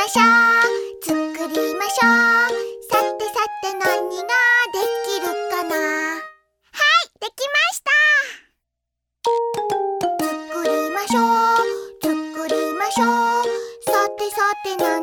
ましょう。作りましょう。さてさて何ができるかな？はいできました。作りましょう。作りましょう。さてさて何